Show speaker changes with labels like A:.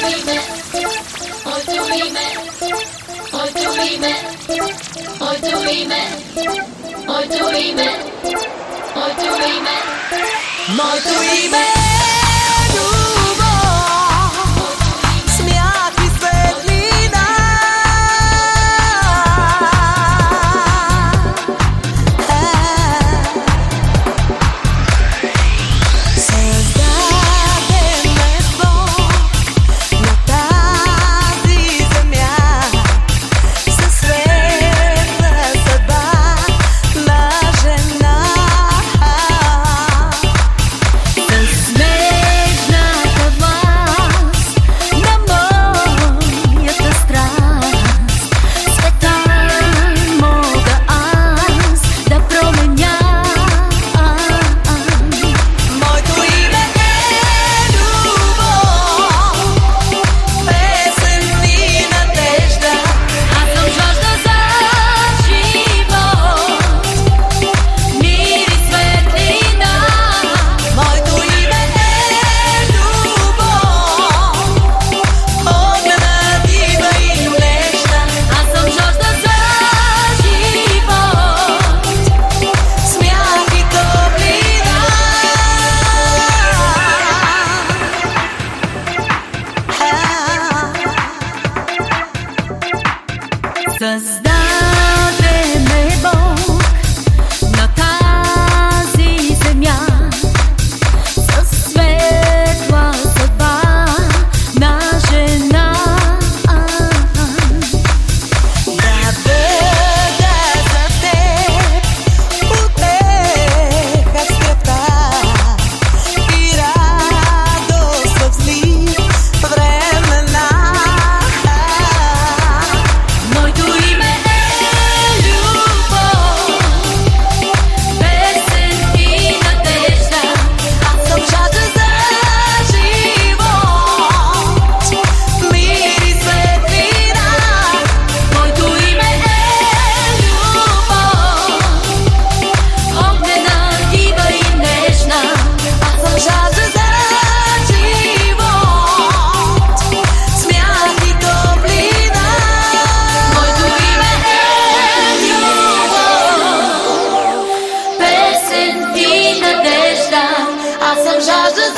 A: Oczujmy, oczujmy, oczujmy, oczujmy,
B: Cause 啥子